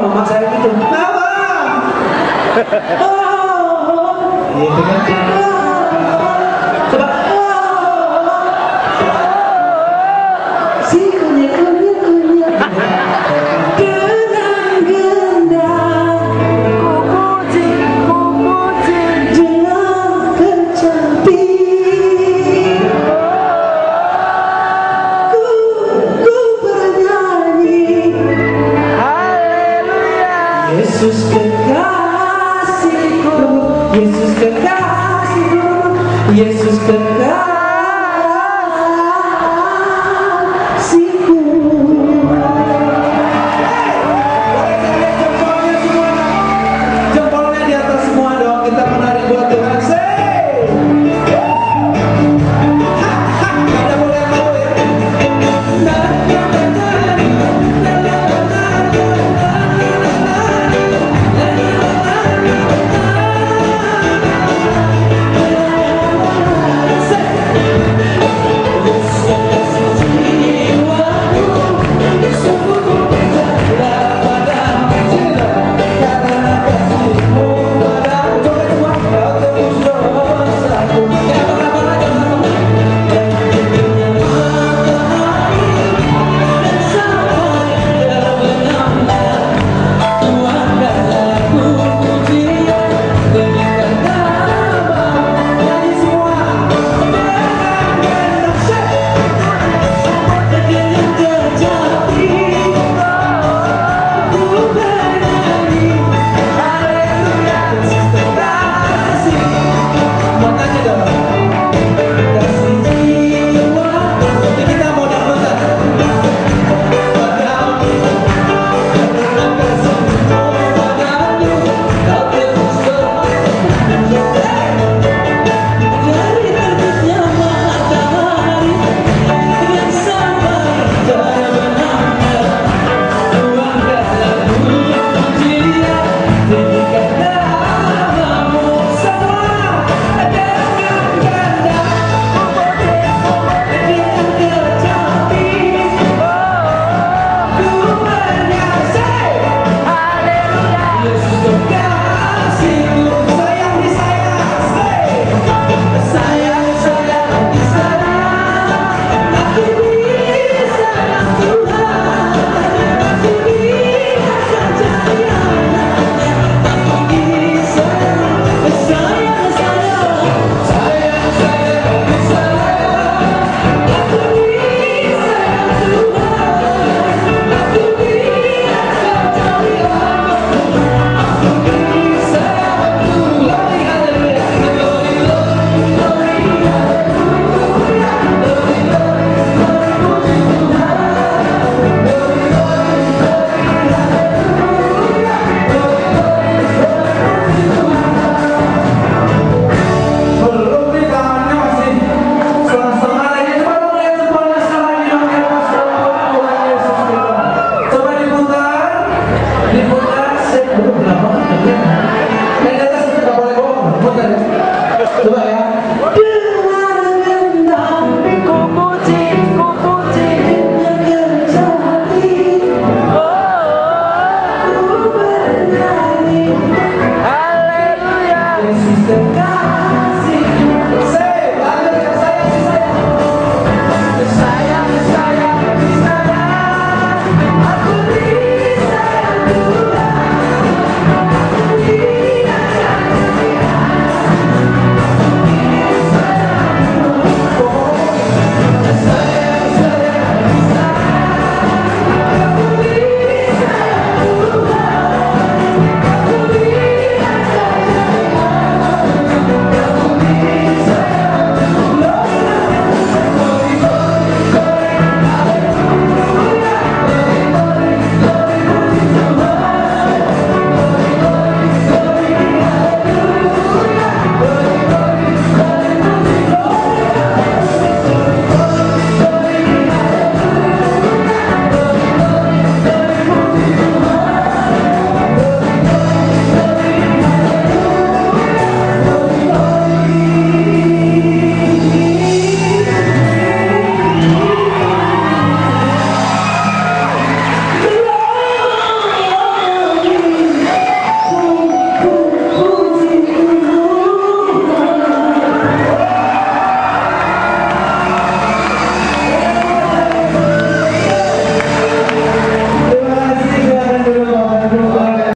mama saya gitu. Kenapa? Oh, oh, oh. Jesus eso